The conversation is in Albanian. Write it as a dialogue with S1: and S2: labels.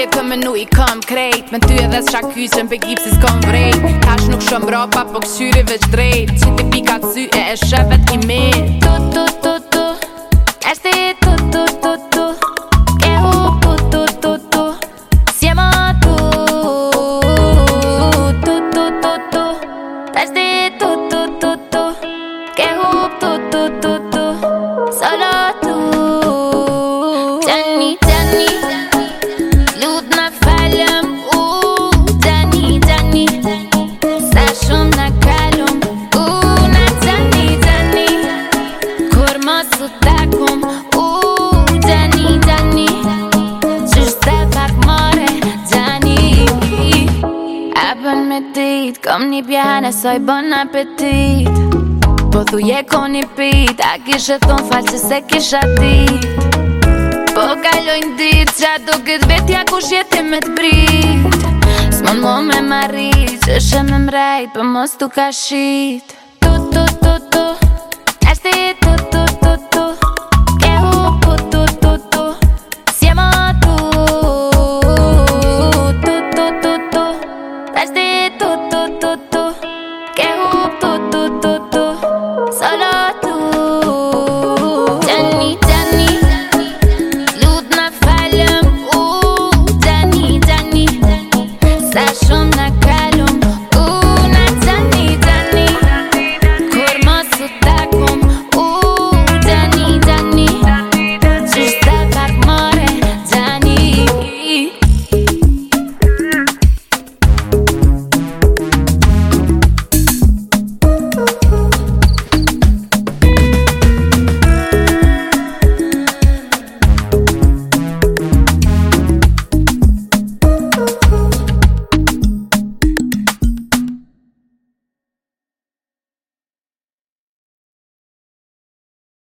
S1: je të menu i këm krejt Me ty edhe s'ha kysën pe gipsis kom vrejt Tash nuk shëm ropa po kësyri veç drejt Që ti pika të sy e e shëvet i mirë Tu tu tu tu
S2: dit Kom një pjane, soj bon apetit Po thu je ko një pit A kishe thon falë që se kisha dit Po kalojnë dit Qa duket vetja ku shjeti me të brit Smon mo me marit Që shë me mrejt Po mos tu ka shit on that